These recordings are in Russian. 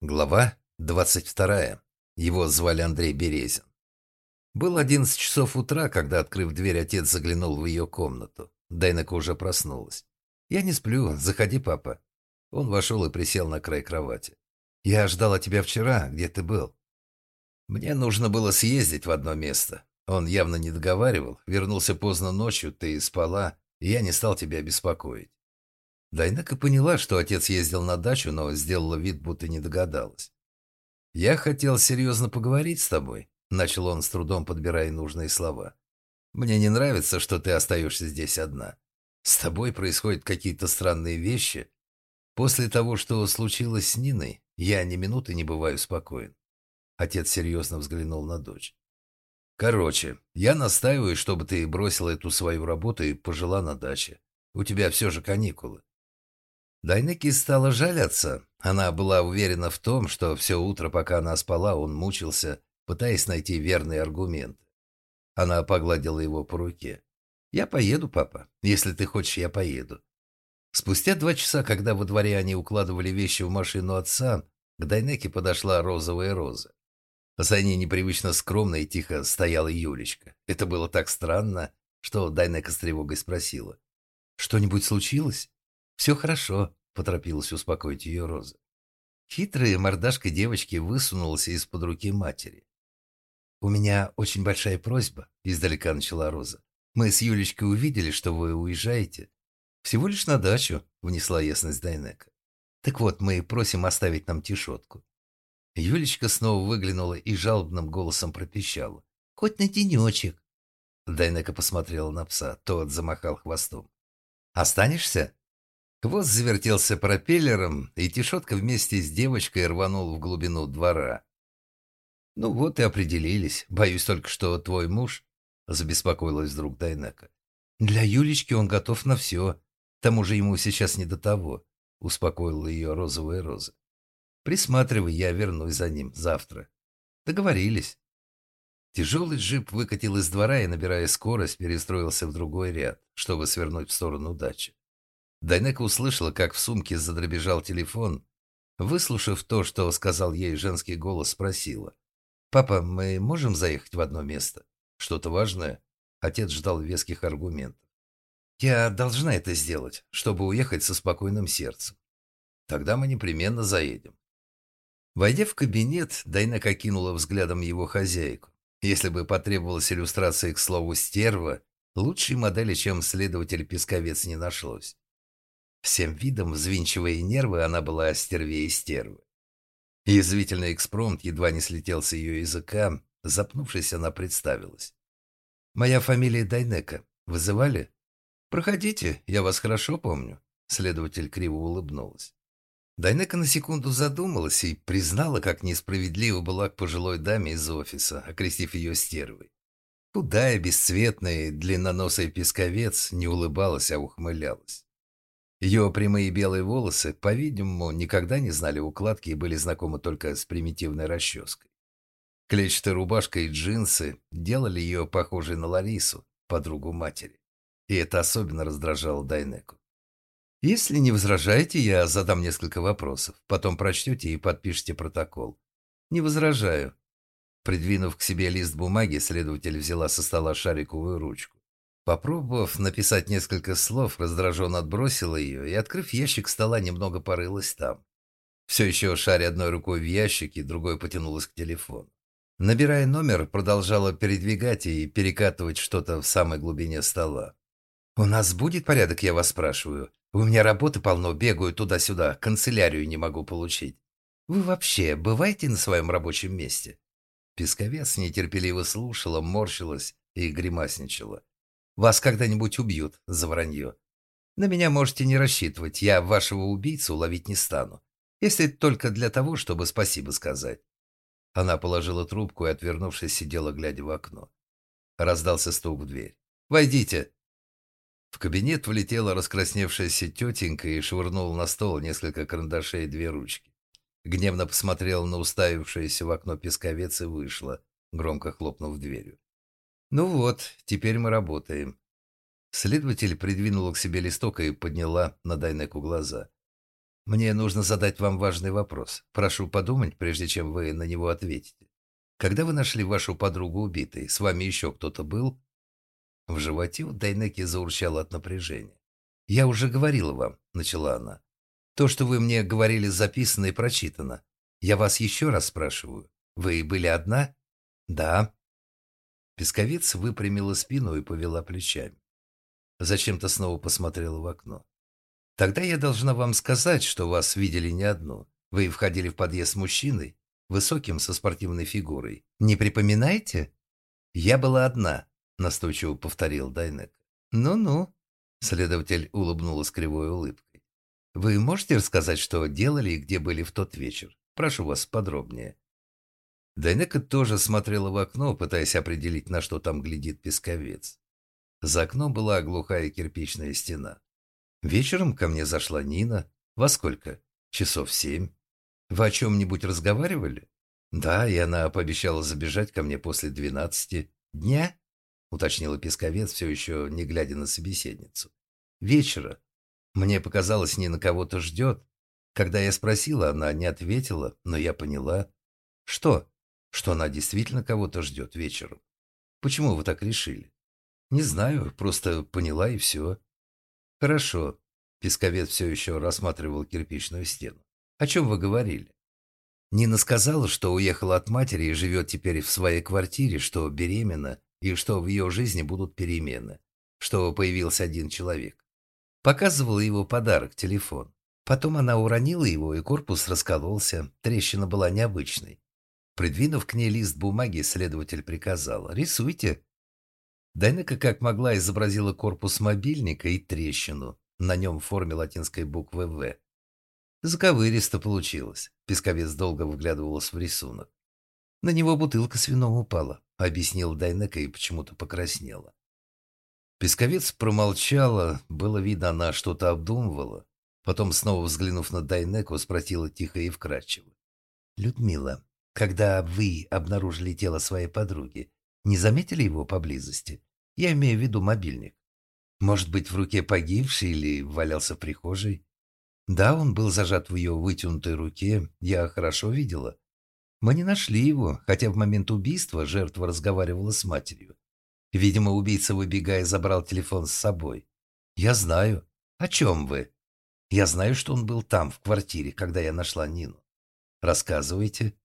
Глава 22. Его звали Андрей Березин. Было 11 часов утра, когда, открыв дверь, отец заглянул в ее комнату. Дайнека уже проснулась. «Я не сплю. Заходи, папа». Он вошел и присел на край кровати. «Я ждала тебя вчера. Где ты был?» «Мне нужно было съездить в одно место». Он явно не договаривал. Вернулся поздно ночью, ты спала, и я не стал тебя беспокоить. Дайнека поняла, что отец ездил на дачу, но сделала вид, будто не догадалась. «Я хотел серьезно поговорить с тобой», — начал он с трудом, подбирая нужные слова. «Мне не нравится, что ты остаешься здесь одна. С тобой происходят какие-то странные вещи. После того, что случилось с Ниной, я ни минуты не бываю спокоен». Отец серьезно взглянул на дочь. «Короче, я настаиваю, чтобы ты бросила эту свою работу и пожила на даче. У тебя все же каникулы. Дайнеки стала жалиться. Она была уверена в том, что все утро, пока она спала, он мучился, пытаясь найти верные аргументы. Она погладила его по руке. «Я поеду, папа. Если ты хочешь, я поеду». Спустя два часа, когда во дворе они укладывали вещи в машину отца, к Дайнеке подошла розовая роза. За ней непривычно скромно и тихо стояла Юлечка. Это было так странно, что Дайнека с тревогой спросила. «Что-нибудь случилось?» «Все хорошо», — поторопилась успокоить ее Роза. Хитрая мордашка девочки высунулась из-под руки матери. «У меня очень большая просьба», — издалека начала Роза. «Мы с Юлечкой увидели, что вы уезжаете. Всего лишь на дачу», — внесла ясность Дайнека. «Так вот, мы просим оставить нам тишотку». Юлечка снова выглянула и жалобным голосом пропищала. «Хоть на денечек». Дайнека посмотрела на пса, тот замахал хвостом. «Останешься?» Хвост завертелся пропеллером, и Тишотка вместе с девочкой рванул в глубину двора. «Ну вот и определились. Боюсь только, что твой муж...» — забеспокоилась вдруг Дайнека. «Для Юлечки он готов на все. К тому же ему сейчас не до того», — успокоила ее розовая роза. «Присматривай, я вернусь за ним завтра». «Договорились». Тяжелый джип выкатил из двора и, набирая скорость, перестроился в другой ряд, чтобы свернуть в сторону дачи. Дайнека услышала, как в сумке задребежал телефон. Выслушав то, что сказал ей женский голос, спросила. «Папа, мы можем заехать в одно место? Что-то важное?» Отец ждал веских аргументов. «Я должна это сделать, чтобы уехать со спокойным сердцем. Тогда мы непременно заедем». Войдя в кабинет, Дайнека кинула взглядом его хозяйку. Если бы потребовалась иллюстрация к слову «стерва», лучшей модели, чем следователь-песковец, не нашлось. Всем видом, взвинчивая нервы, она была стервее стервы. Язвительный экспромт едва не слетел с ее языка. Запнувшись, она представилась. «Моя фамилия Дайнека. Вызывали?» «Проходите, я вас хорошо помню», — следователь криво улыбнулась. Дайнека на секунду задумалась и признала, как несправедливо была к пожилой даме из офиса, окрестив ее стервой. Худая, бесцветная, длинноносая песковец не улыбалась, а ухмылялась. Ее прямые белые волосы, по-видимому, никогда не знали укладки и были знакомы только с примитивной расческой. Клетчатая рубашка и джинсы делали ее похожей на Ларису, подругу матери. И это особенно раздражало Дайнеку. «Если не возражаете, я задам несколько вопросов. Потом прочтете и подпишите протокол». «Не возражаю». Придвинув к себе лист бумаги, следователь взяла со стола шариковую ручку. Попробовав написать несколько слов, раздраженно отбросила ее и, открыв ящик стола, немного порылась там. Все еще шаря одной рукой в ящике, другой потянулась к телефону. Набирая номер, продолжала передвигать и перекатывать что-то в самой глубине стола. «У нас будет порядок, я вас спрашиваю? У меня работы полно, бегаю туда-сюда, канцелярию не могу получить. Вы вообще бываете на своем рабочем месте?» Песковец нетерпеливо слушала, морщилась и гримасничала. Вас когда-нибудь убьют за вранье. На меня можете не рассчитывать, я вашего убийцу ловить не стану. Если только для того, чтобы спасибо сказать». Она положила трубку и, отвернувшись, сидела, глядя в окно. Раздался стук в дверь. «Войдите!» В кабинет влетела раскрасневшаяся тетенька и швырнула на стол несколько карандашей и две ручки. Гневно посмотрела на уставившееся в окно песковец и вышла, громко хлопнув дверью. «Ну вот, теперь мы работаем». Следователь придвинула к себе листок и подняла на Дайнеку глаза. Мне нужно задать вам важный вопрос. Прошу подумать, прежде чем вы на него ответите. Когда вы нашли вашу подругу убитой, с вами еще кто-то был?» В животе у Дайнеки заурчало от напряжения. «Я уже говорила вам», — начала она. «То, что вы мне говорили, записано и прочитано. Я вас еще раз спрашиваю. Вы были одна?» «Да». Песковец выпрямила спину и повела плечами. Зачем-то снова посмотрела в окно. Тогда я должна вам сказать, что вас видели не одну. Вы входили в подъезд с мужчиной, высоким, со спортивной фигурой. Не припоминаете? Я была одна, настойчиво повторил Дайнек. Ну-ну, следователь улыбнулась кривой улыбкой. Вы можете рассказать, что делали и где были в тот вечер? Прошу вас подробнее. Дайнека тоже смотрела в окно, пытаясь определить, на что там глядит песковец. За окном была глухая кирпичная стена. Вечером ко мне зашла Нина. Во сколько? Часов семь. Вы о чем-нибудь разговаривали? Да, и она пообещала забежать ко мне после двенадцати. Дня? Уточнила Песковец, все еще не глядя на собеседницу. Вечера. Мне показалось, Нина кого-то ждет. Когда я спросила, она не ответила, но я поняла. Что? Что она действительно кого-то ждет вечером. Почему вы так решили? Не знаю, просто поняла и все. «Хорошо». Песковец все еще рассматривал кирпичную стену. «О чем вы говорили?» Нина сказала, что уехала от матери и живет теперь в своей квартире, что беременна и что в ее жизни будут перемены, что появился один человек. Показывала его подарок, телефон. Потом она уронила его, и корпус раскололся, трещина была необычной. Придвинув к ней лист бумаги, следователь приказал «Рисуйте». Дайнека как могла изобразила корпус мобильника и трещину, на нем в форме латинской буквы «В». Заковыристо получилось. Песковец долго вглядывался в рисунок. На него бутылка с вином упала, объяснила Дайнека и почему-то покраснела. Песковец промолчала, было видно, она что-то обдумывала. Потом, снова взглянув на Дайнеку, спросила тихо и вкрадчиво. «Людмила, когда вы обнаружили тело своей подруги, не заметили его поблизости?» Я имею в виду мобильник. Может быть, в руке погибшей или валялся в прихожей? Да, он был зажат в ее вытянутой руке, я хорошо видела. Мы не нашли его, хотя в момент убийства жертва разговаривала с матерью. Видимо, убийца, выбегая, забрал телефон с собой. Я знаю. О чем вы? Я знаю, что он был там, в квартире, когда я нашла Нину. Рассказывайте.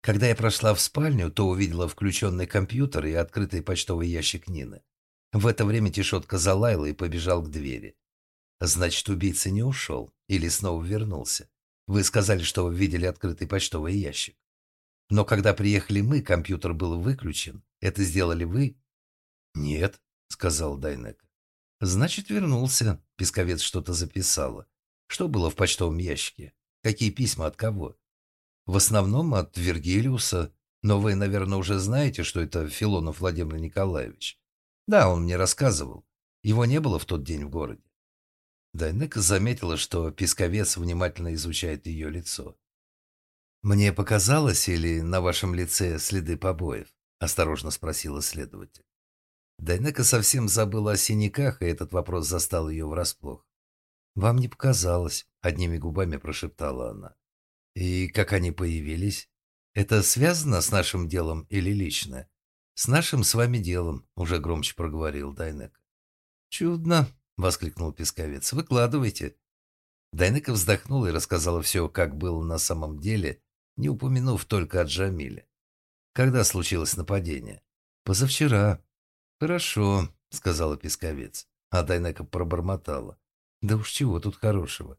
Когда я прошла в спальню, то увидела включенный компьютер и открытый почтовый ящик Нины. В это время Тишотка залаяла и побежал к двери. Значит, убийца не ушел или снова вернулся. Вы сказали, что видели открытый почтовый ящик. Но когда приехали мы, компьютер был выключен. Это сделали вы? Нет, сказал Дайнек. Значит, вернулся. Песковец что-то записала. Что было в почтовом ящике? Какие письма от кого? В основном от Вергилиуса, но вы, наверное, уже знаете, что это Филонов Владимир Николаевич. Да, он мне рассказывал. Его не было в тот день в городе. Дайнека заметила, что Песковец внимательно изучает ее лицо. «Мне показалось, или на вашем лице следы побоев?» – осторожно спросила следователь. Дайнека совсем забыла о синяках, и этот вопрос застал ее врасплох. «Вам не показалось», – одними губами прошептала она. И как они появились? Это связано с нашим делом или лично? С нашим с вами делом, уже громче проговорил Дайнек. Чудно, воскликнул Песковец. Выкладывайте. Дайнека вздохнула и рассказала все, как было на самом деле, не упомянув только о Джамиле. Когда случилось нападение? Позавчера. Хорошо, сказала Песковец. А Дайнека пробормотала. Да уж чего тут хорошего.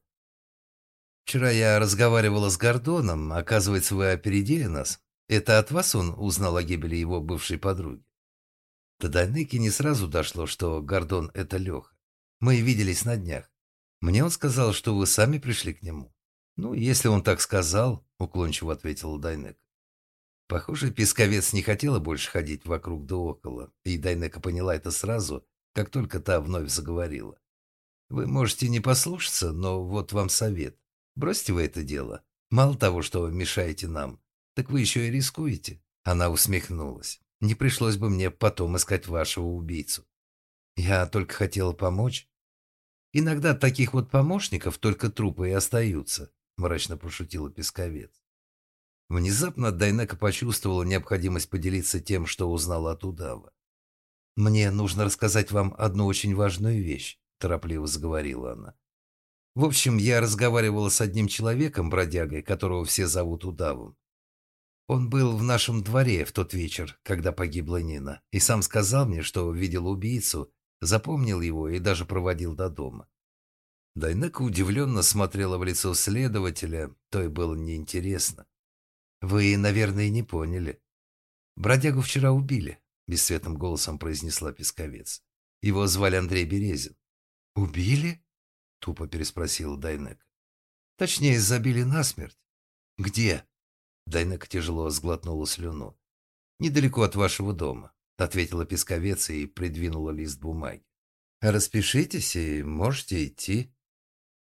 Вчера я разговаривала с Гордоном. Оказывается, вы опередили нас. Это от вас он узнал о гибели его бывшей подруги. До Дайнеки не сразу дошло, что Гордон — это Леха. Мы виделись на днях. Мне он сказал, что вы сами пришли к нему. Ну, если он так сказал, — уклончиво ответила Дайнека. Похоже, Песковец не хотела больше ходить вокруг да около, и Дайнека поняла это сразу, как только та вновь заговорила. Вы можете не послушаться, но вот вам совет. Бросьте вы это дело. Мало того, что вы мешаете нам, так вы еще и рискуете. Она усмехнулась. Не пришлось бы мне потом искать вашего убийцу. Я только хотела помочь. Иногда таких вот помощников только трупы и остаются», – мрачно пошутила Песковец. Внезапно Дайнека почувствовала необходимость поделиться тем, что узнала от удава. «Мне нужно рассказать вам одну очень важную вещь», – торопливо заговорила она. «В общем, я разговаривала с одним человеком, бродягой, которого все зовут Удавом. Он был в нашем дворе в тот вечер, когда погибла Нина, и сам сказал мне, что видел убийцу, запомнил его и даже проводил до дома. Дайнека удивленно смотрела в лицо следователя, то и было неинтересно. «Вы, наверное, не поняли. Бродягу вчера убили», — бесцветным голосом произнесла Песковец. «Его звали Андрей Березин». «Убили?» — тупо переспросила Дайнека. «Точнее, забили насмерть». «Где?» Дайнека тяжело сглотнула слюну. «Недалеко от вашего дома», — ответила Песковец и придвинула лист бумаги. «Распишитесь и можете идти».